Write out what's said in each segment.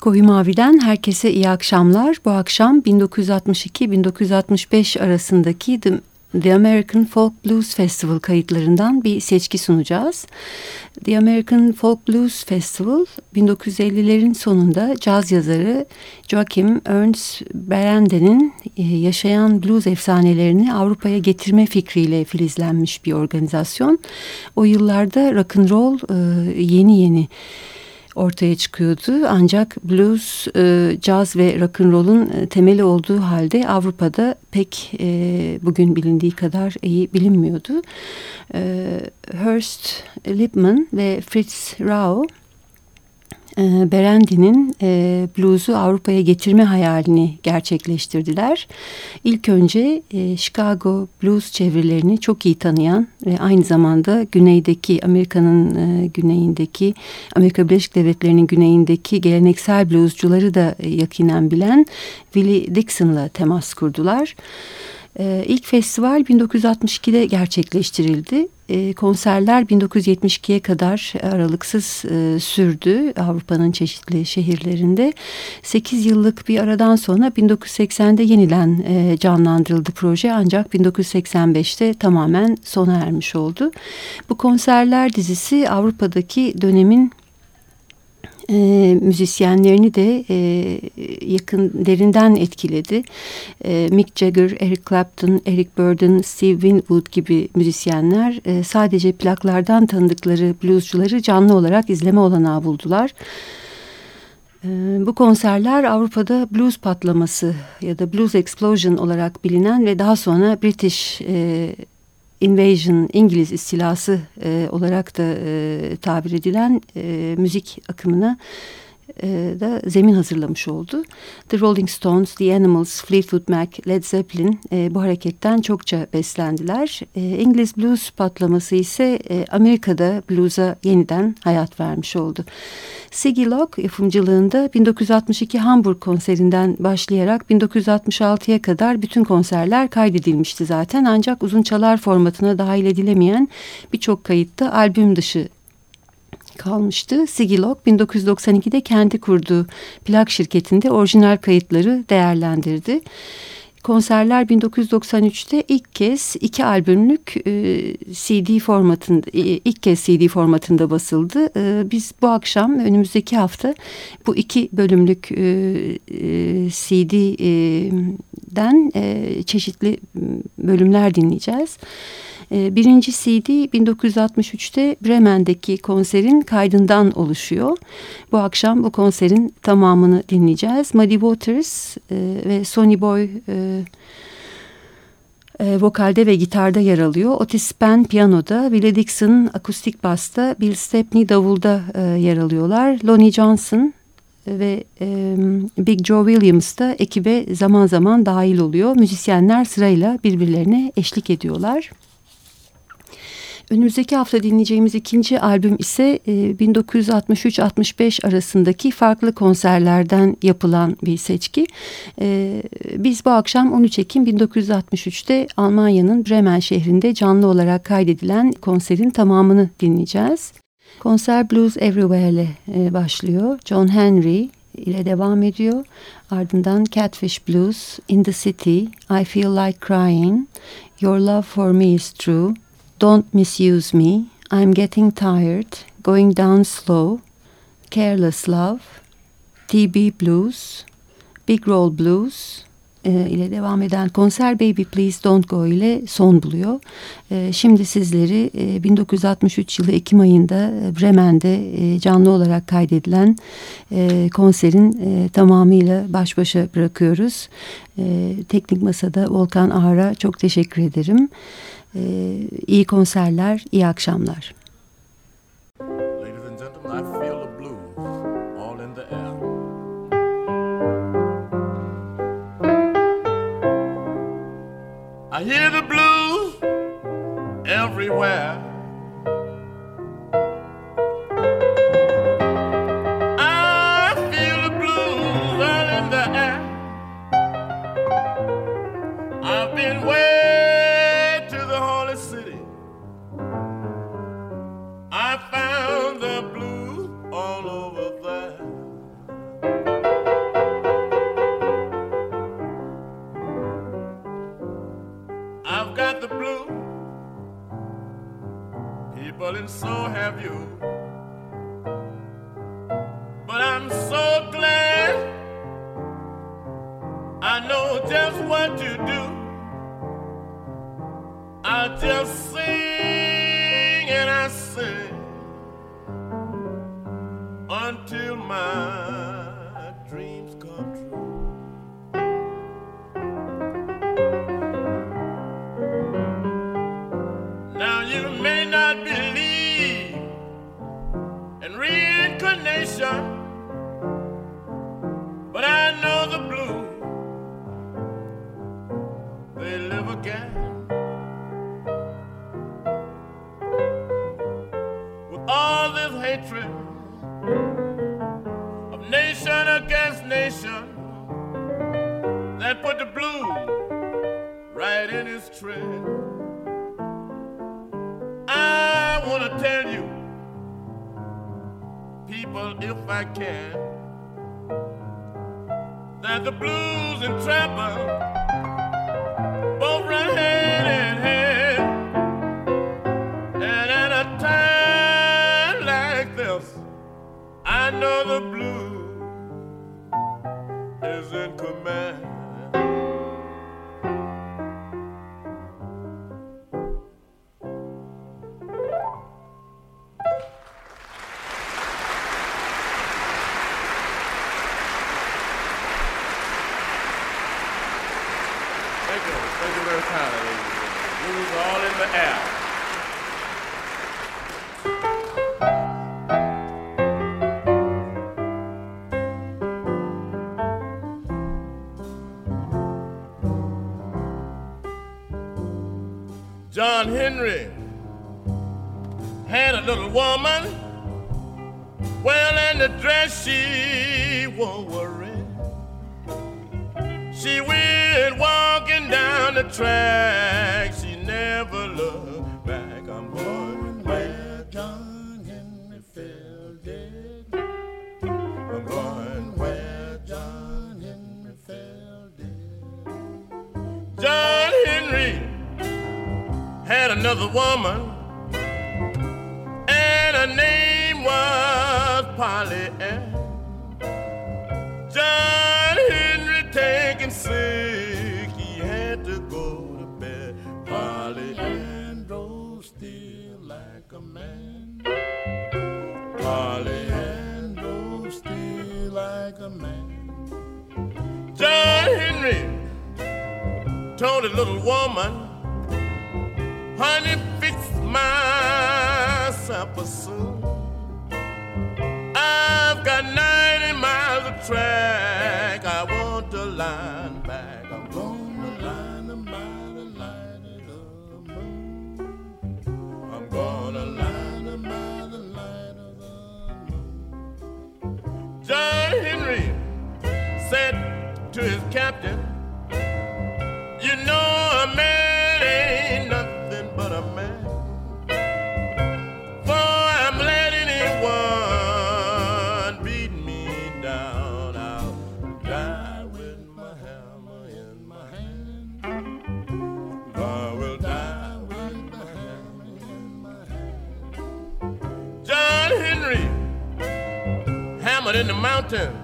Koyu Mavi'den herkese iyi akşamlar. Bu akşam 1962-1965 arasındaki The The American Folk Blues Festival kayıtlarından bir seçki sunacağız. The American Folk Blues Festival 1950'lerin sonunda caz yazarı Joachim Ernst Berenden'in e, yaşayan blues efsanelerini Avrupa'ya getirme fikriyle filizlenmiş bir organizasyon. O yıllarda rock and roll e, yeni yeni ortaya çıkıyordu. Ancak blues, e, caz ve rock and roll'un e, temeli olduğu halde Avrupa'da pek e, bugün bilindiği kadar iyi bilinmiyordu. E, Hurst Lipman ve Fritz Rau e, Berendi'nin e, blues'u Avrupa'ya getirme hayalini gerçekleştirdiler. İlk önce e, Chicago blues çevrelerini çok iyi tanıyan ve aynı zamanda güneydeki Amerika'nın e, güneyindeki Amerika Birleşik Devletleri'nin güneyindeki geleneksel bluescuları da e, yakinen bilen Willie Dixon'la temas kurdular. E, ilk festival 1962'de gerçekleştirildi. E, konserler 1972'ye kadar aralıksız e, sürdü Avrupa'nın çeşitli şehirlerinde. 8 yıllık bir aradan sonra 1980'de yeniden e, canlandırıldı proje ancak 1985'te tamamen sona ermiş oldu. Bu konserler dizisi Avrupa'daki dönemin e, müzisyenlerini de e, yakın derinden etkiledi. E, Mick Jagger, Eric Clapton, Eric Burden, Steve Winwood gibi müzisyenler e, sadece plaklardan tanıdıkları bluescuları canlı olarak izleme olanağı buldular. E, bu konserler Avrupa'da blues patlaması ya da blues explosion olarak bilinen ve daha sonra British e, invasion, İngiliz istilası e, olarak da e, tabir edilen e, müzik akımına da zemin hazırlamış oldu. The Rolling Stones, The Animals, Fleetwood Mac, Led Zeppelin e, bu hareketten çokça beslendiler. E, İngiliz blues patlaması ise e, Amerika'da blues'a yeniden hayat vermiş oldu. Siggy Locke yapımcılığında 1962 Hamburg konserinden başlayarak 1966'ya kadar bütün konserler kaydedilmişti zaten. Ancak uzun çalar formatına dahil edilemeyen birçok kayıtta albüm dışı kalmıştı. Sigilok 1992'de kendi kurduğu plak şirketinde orijinal kayıtları değerlendirdi. Konserler 1993'te ilk kez iki albümlük e, CD formatında e, ilk kez CD formatında basıldı. E, biz bu akşam önümüzdeki hafta bu iki bölümlük e, e, CD'den e, çeşitli bölümler dinleyeceğiz. Ee, birinci CD 1963'te Bremen'deki konserin kaydından oluşuyor. Bu akşam bu konserin tamamını dinleyeceğiz. Muddy Waters e, ve Sonny Boy e, e, vokalde ve gitarda yer alıyor. Otis Penn piyanoda, Willie Dixon akustik basta, Bill Stepney davulda yer alıyorlar. Lonnie Johnson ve Big Joe Williams da ekibe zaman zaman dahil oluyor. Müzisyenler sırayla birbirlerine eşlik ediyorlar. Önümüzdeki hafta dinleyeceğimiz ikinci albüm ise 1963-65 e, arasındaki farklı konserlerden yapılan bir seçki. E, biz bu akşam 13 Ekim 1963'te Almanya'nın Bremen şehrinde canlı olarak kaydedilen konserin tamamını dinleyeceğiz. Konser Blues Everywhere ile e, başlıyor. John Henry ile devam ediyor. Ardından Catfish Blues, In the City, I Feel Like Crying, Your Love For Me Is True, Don't Misuse Me, I'm Getting Tired, Going Down Slow, Careless Love, TB Blues, Big Road Blues e, ile devam eden konser Baby Please Don't Go ile son buluyor. E, şimdi sizleri e, 1963 yılı Ekim ayında e, Bremen'de e, canlı olarak kaydedilen e, konserin e, tamamıyla baş başa bırakıyoruz. E, teknik Masada Volkan Ağar'a çok teşekkür ederim. Ee, iyi konserler, iyi akşamlar. I hear the blues everywhere. have you. hatred of nation against nation that put the blue right in his tread. I want to tell you, people, if I can, that the blues and trouble had another woman, and her name was Polly Ann. John Henry taken sick, he had to go to bed. Polly Ann drove still like a man. Polly Ann drove still like a man. John Henry told a little woman. Honey, fix my supper soon. I've got 90 miles of track I want to line. cartoon.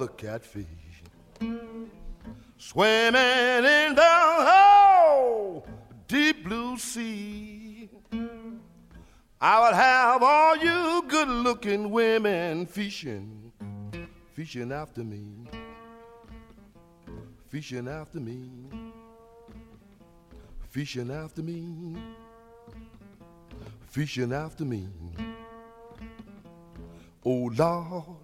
A catfish. Swimming in the oh, deep blue sea. I would have all you good looking women fishing, fishing after me, fishing after me, fishing after me, fishing after me. Oh Lord,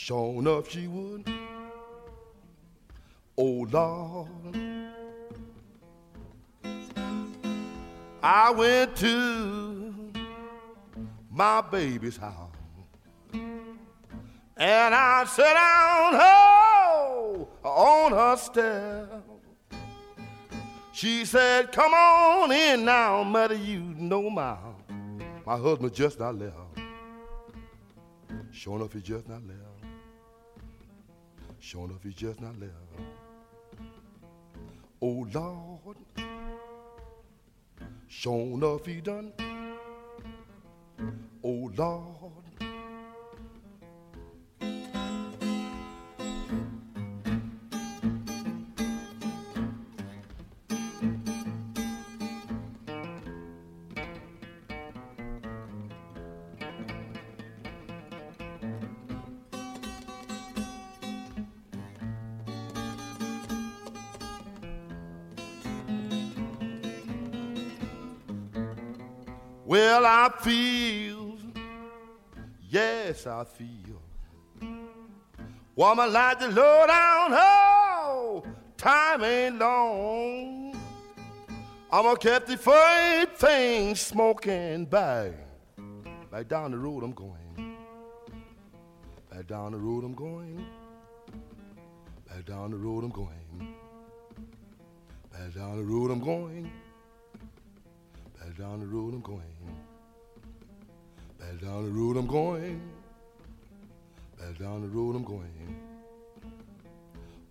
sure enough she would. Oh Lord, I went to my baby's house and I sat down on her step. She said, Come on in now, mother, you know my, my husband just not left. Sure enough, he just not left. Sure enough, he just not left. Oh Lord, sure enough, he done. Oh Lord. Feel, yes, I feel. Woman like the low down, oh, time ain't long. I'm gonna keep the freight thing smoking by. Back down the road I'm going. Back down the road I'm going. Back down the road I'm going. Back down the road I'm going. Back down the road I'm going. Back down the road I'm going. Back down the road I'm going.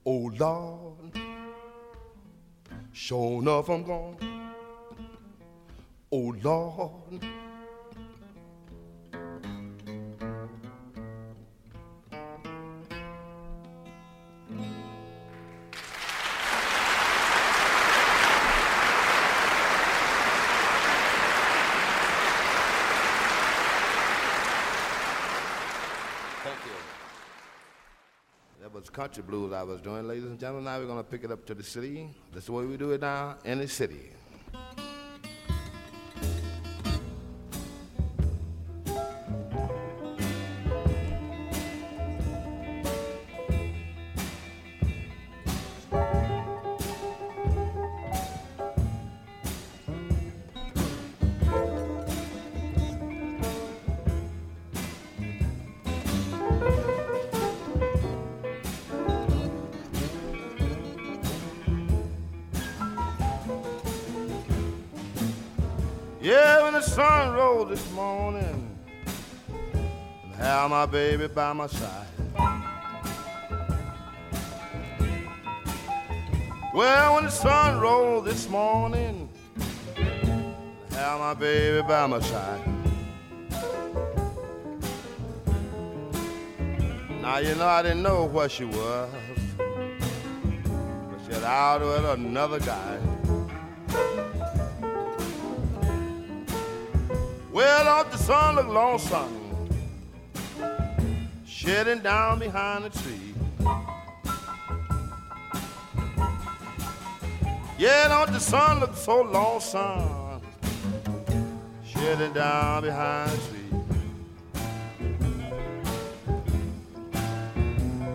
Oh Lord, sure enough I'm gone. Oh Lord. Country blues I was doing, ladies and gentlemen. Now we're going to pick it up to the city. That's the way we do it now in the city. Baby by my side. Well, when the sun rose this morning, I had my baby by my side. Now you know I didn't know what she was, but she had out with another guy. Well, off the sun look lonesome, shedding down behind the tree. Yeah, don't the sun look so lonesome, shedding down behind the tree.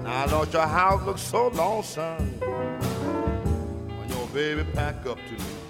Now don't your house look so lonesome when your baby pack up to leave.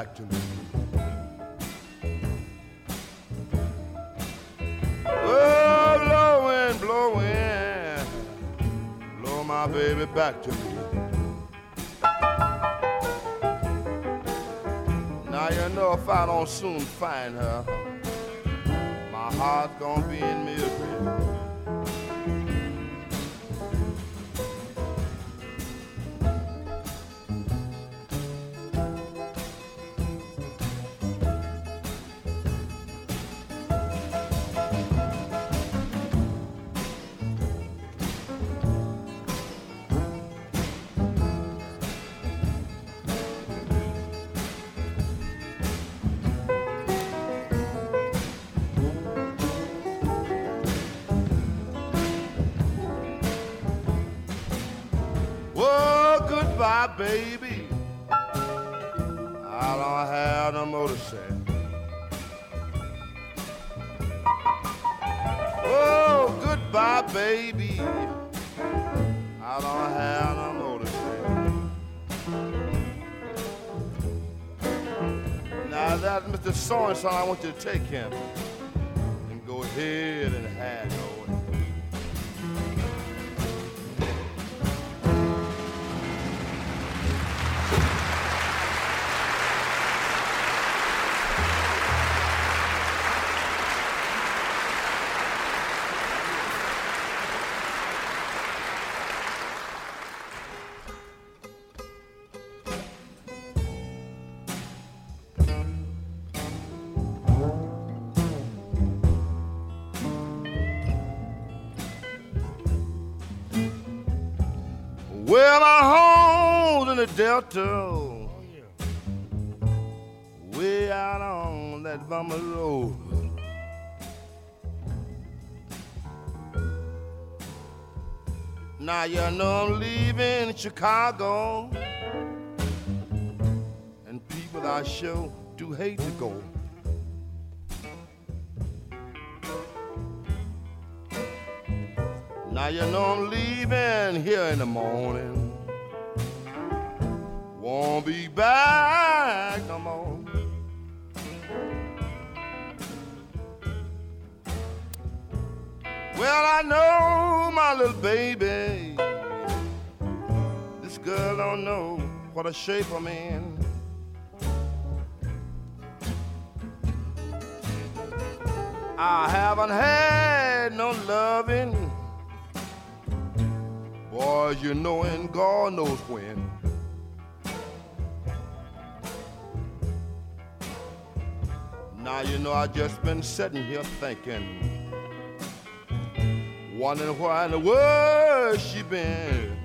Back to me. Oh, blow my baby back to me. Now you know if I don't soon find her, my heart's gonna be in misery. Baby. I don't have no more to. Oh, goodbye, baby. I don't have no to. Now that Mr. So I want you to take him and go ahead and have your in way out on that bummer road. Now you know I'm leaving Chicago, and people I sure do hate to go. Now you know I'm leaving here in the morning. Won't be back no more. Well, I know my little baby. This girl don't know what a shape I'm in. I haven't had no loving. Boys, you know, and God knows when. Now you know I just been sitting here thinking, wondering where in the world she been.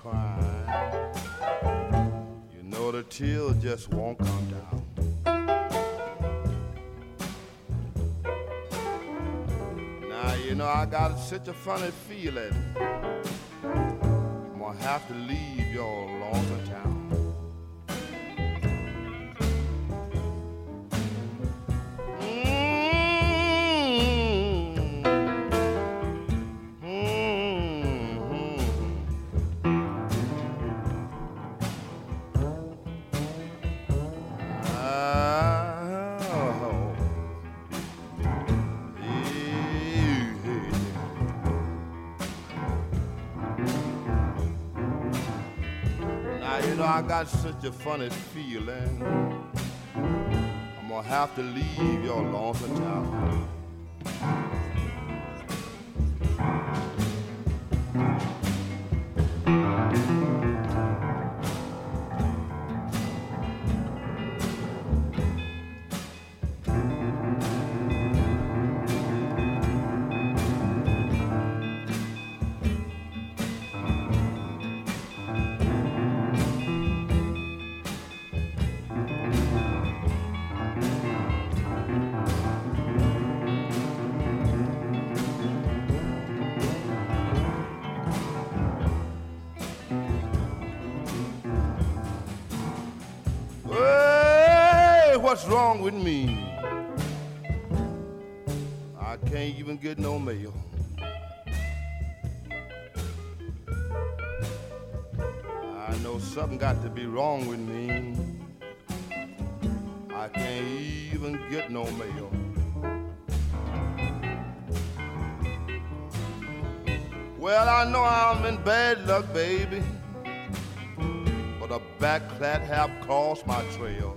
Crying. You know the tears just won't come down. Now you know I got such a funny feeling. I'm gonna have to leave your lonesome town. Got such a funny feeling. I'm gonna have to leave your lonesome town. Can't even get no mail. I know something got to be wrong with me. I can't even get no mail. Well, I know I'm in bad luck, baby. But a back that have crossed my trail.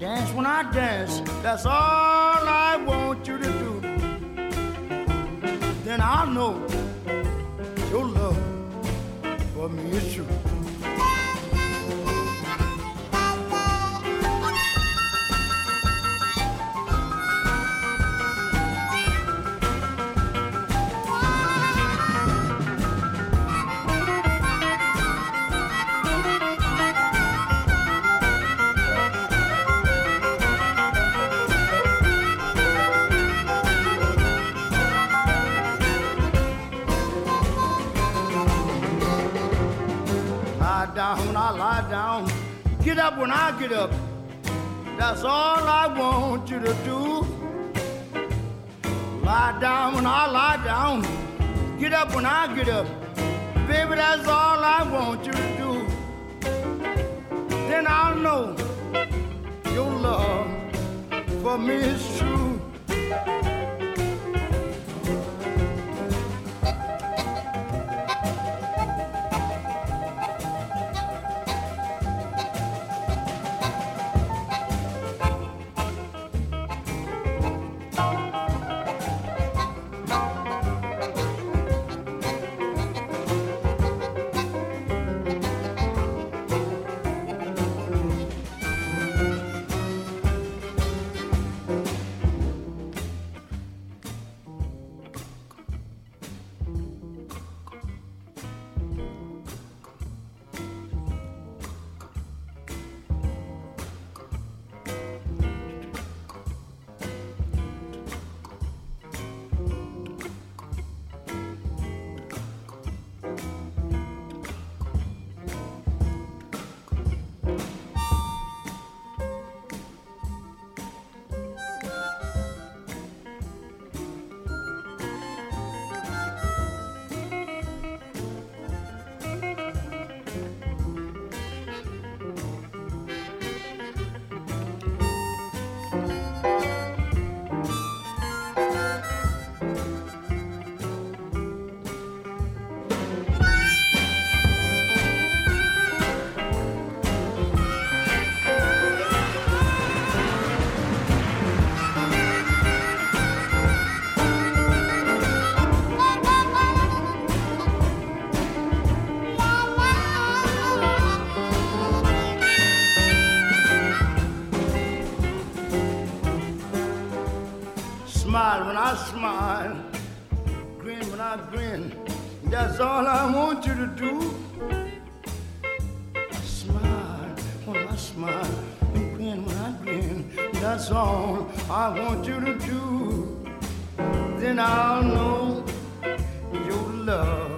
Dance when I dance, that's all I want you to do. Then I'll know your love for me is true. Up when I get up. That's all I want you to do. Lie down when I lie down. Get up when I get up. Baby, that's all I want you to do. Then I'll know your love for me is true. Smile, when I smile, grin when I grin. That's all I want you to do. Smile when I smile, and grin when I grin. That's all I want you to do. Then I'll know your love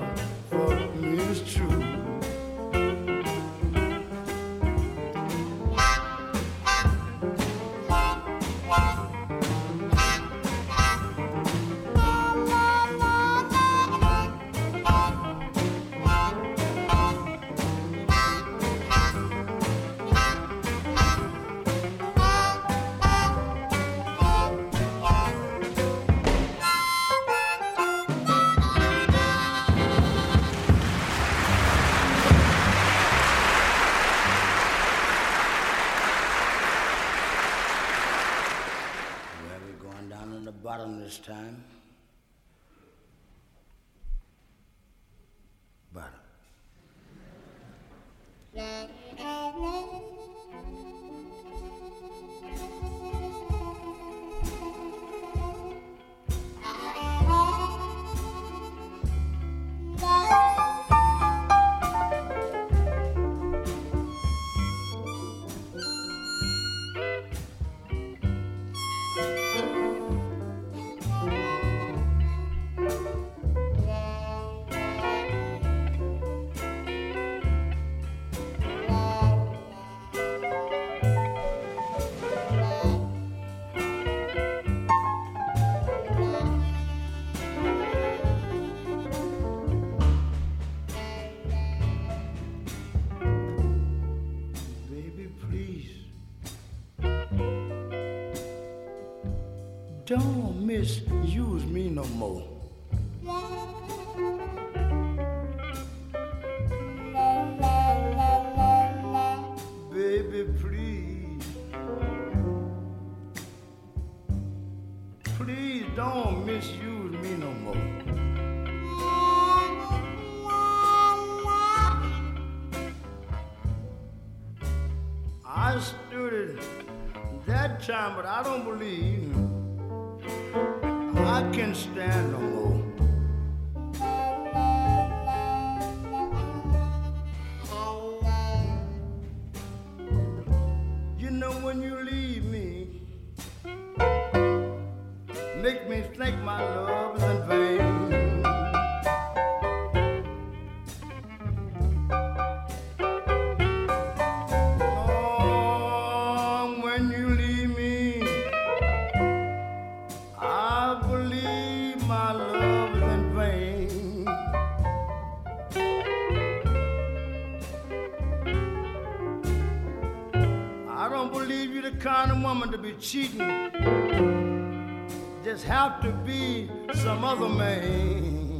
no more. Baby, please. Please don't misuse me no more. I stood it that time, but I don't believe to be some other man.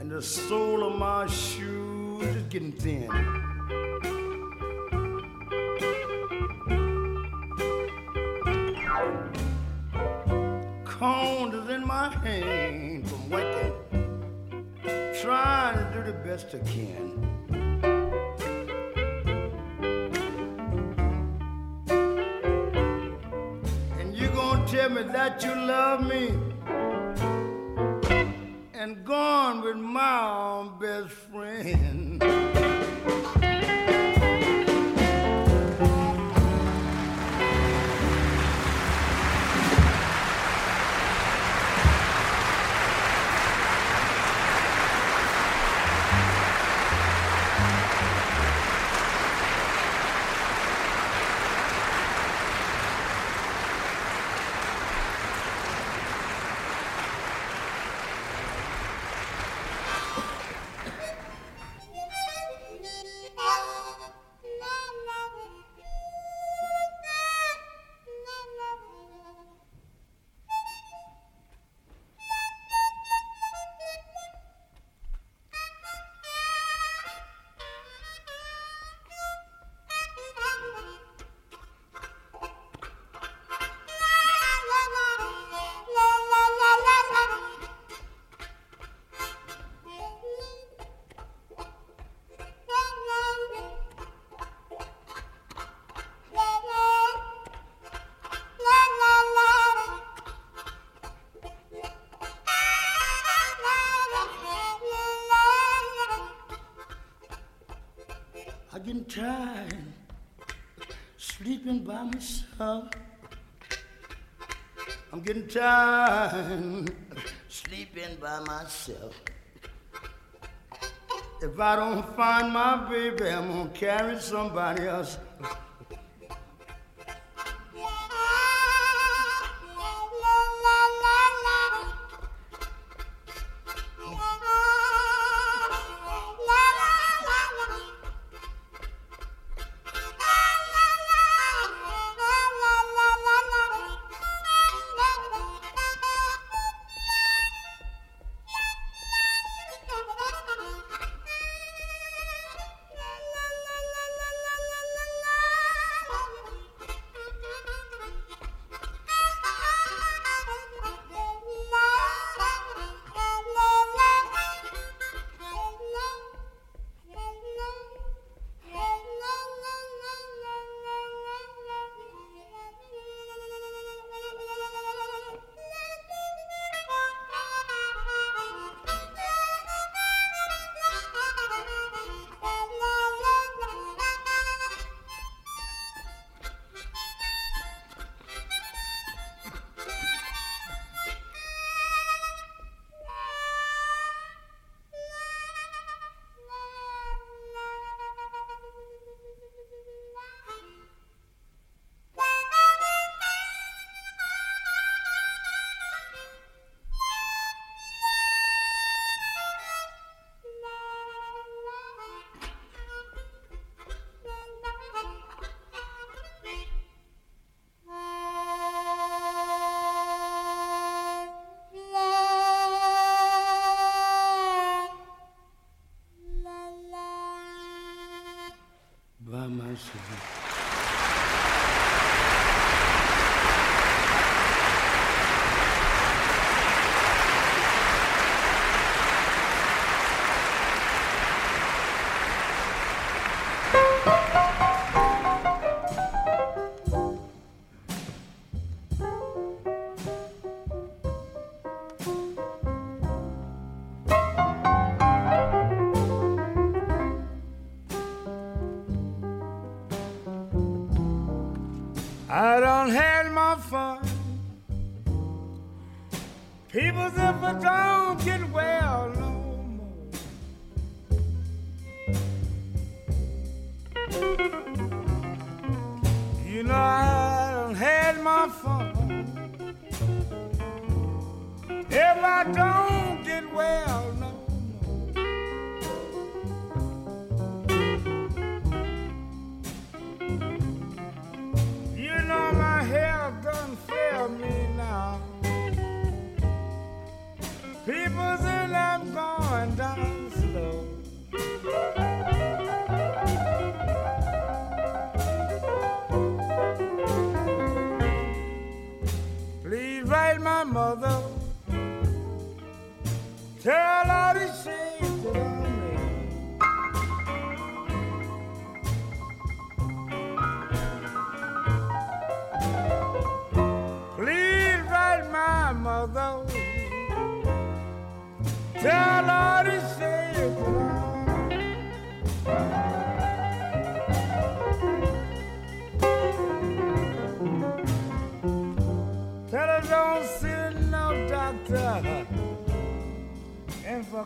And the sole of my shoes is getting thin. Cones is in my hand from working, trying to do the best I can. tell me that you love me and gone with my own best friend. I'm getting tired sleeping by myself. If I don't find my baby, I'm gonna carry somebody else.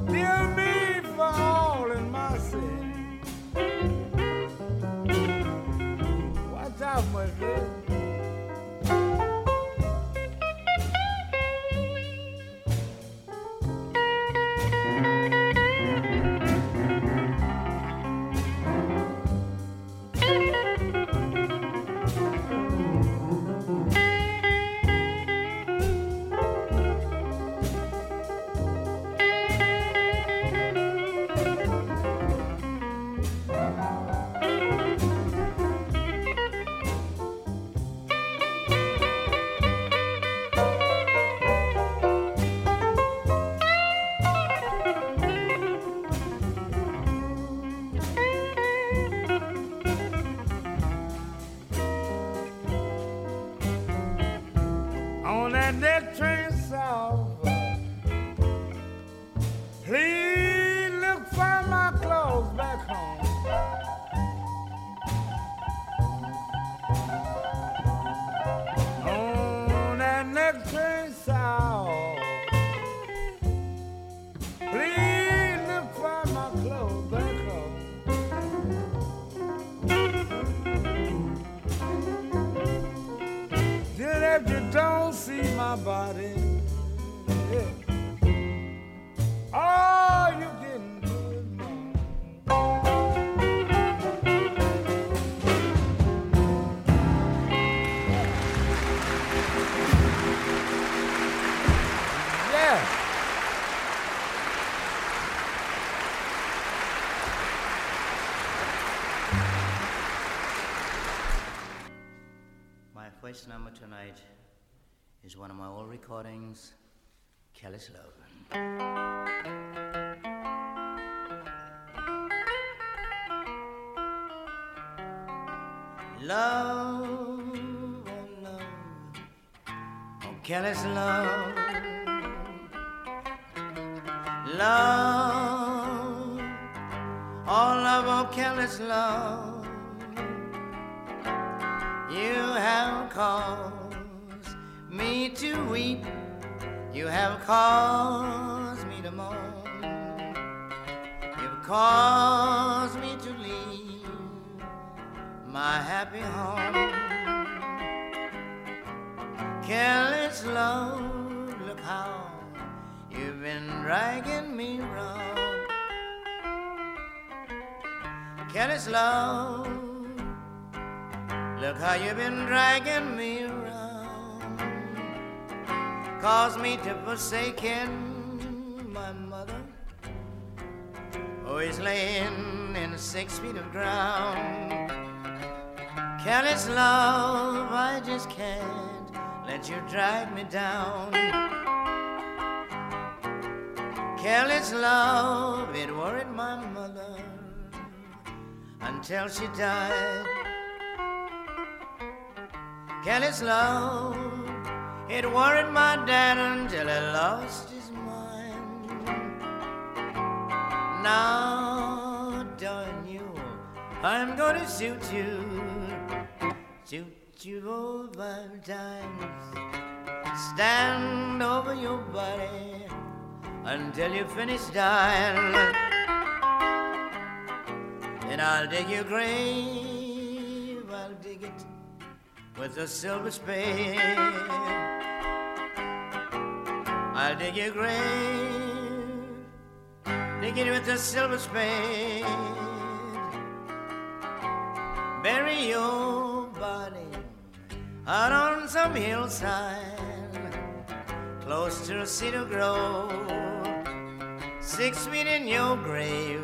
And first number tonight is one of my old recordings, Careless Love. Love, oh love, oh careless love. Love, all love, oh careless love. Oh, have caused me to weep. You have caused me to mourn. You've caused me to leave my happy home. Careless love, look how you've been dragging me round. Careless love. Look how you've been dragging me around. Caused me to forsaken my mother. Always laying in six feet of ground. Careless love, I just can't let you drag me down. Careless love, it worried my mother until she died. Careless love, it worried my dad until he lost his mind. Now, darling you, I'm gonna shoot you, shoot you all five times. Stand over your body until you finish dying. Then I'll dig your grave, I'll dig it with a silver spade. I'll dig your grave, dig it with a silver spade. Bury your body out on some hillside, close to a cedar grove. Six feet in your grave,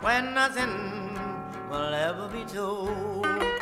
where nothing will ever be told.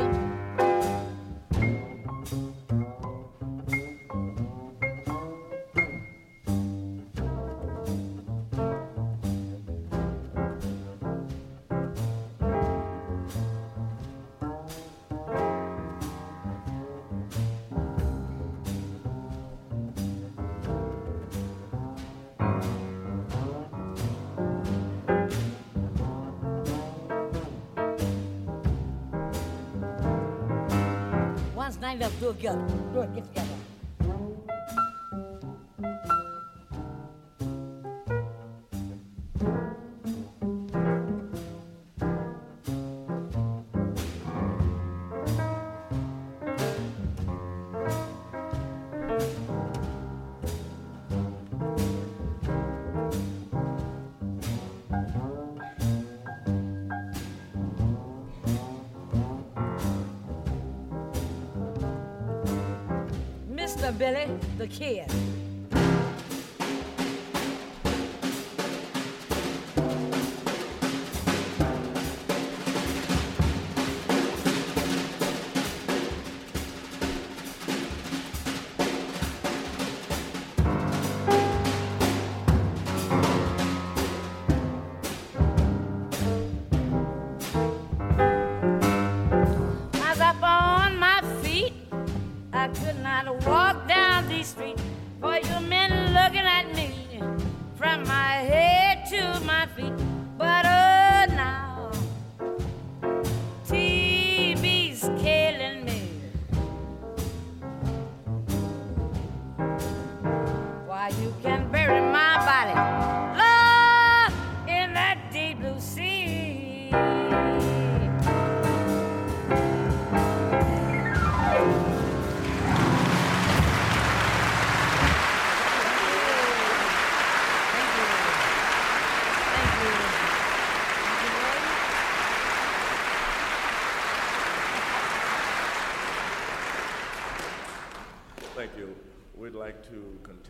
Mr. Dixon. Once night up, do Kid.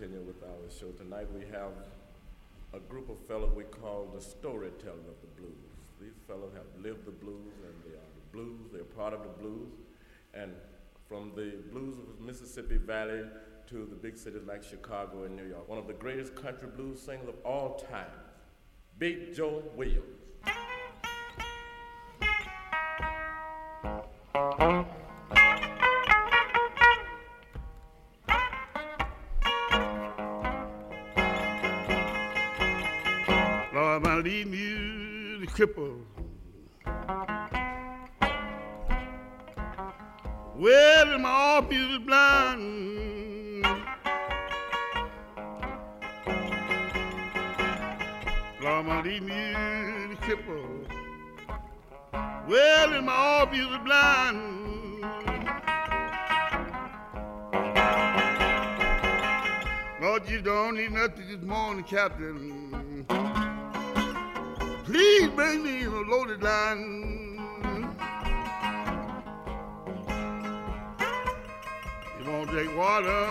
Continue with our show. Tonight we have a group of fellows we call the storytellers of the blues. These fellows have lived the blues and they are the blues, they're part of the blues. And from the blues of the Mississippi Valley to the big cities like Chicago and New York, one of the greatest country blues singers of all time, Big Joe Williams. The. Well, my all is blind. Lord, my lead me the cripple. Well, my all is blind. Lord, you don't need nothing this morning, Captain. Please bring me a loaded line. You won't drink water.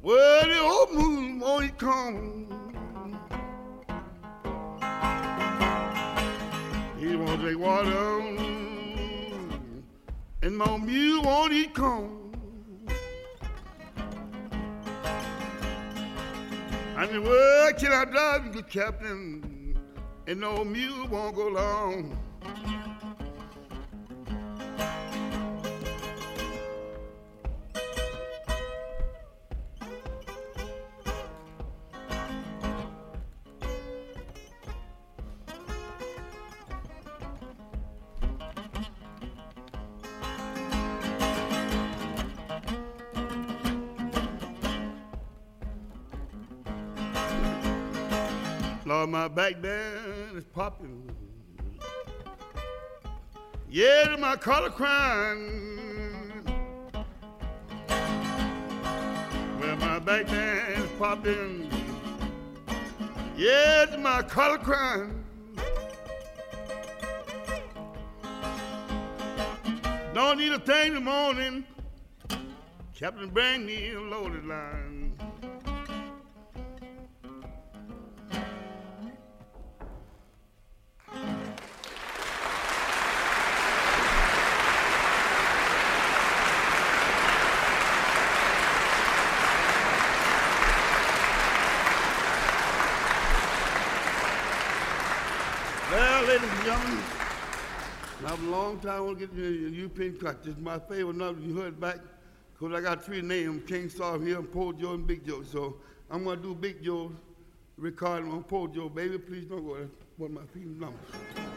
Well, the old moon won't come. He won't drink water, and my mule won't eat corn. The word can I drive, good captain, and no mule won't go long. Yeah, to my collar crying. Well, my back band is popping. Yeah, to my collar crying. Don't need a thing in the morning. Captain, bring me loaded line. Gentlemen, I have a long time I want to get to the European. This is my favorite number. You heard back because I got three names King Star here, and Paul Joe, and Big Joe. So I'm going to do Big Joe, Ricardo, and Paul Joe. Baby, please don't go. That's one of my favorite numbers.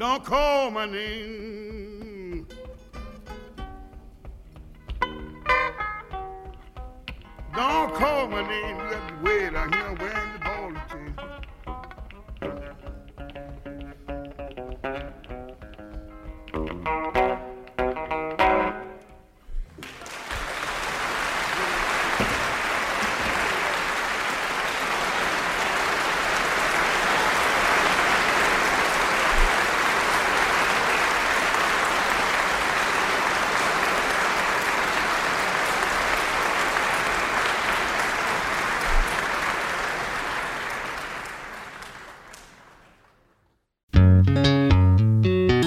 Don't call my name.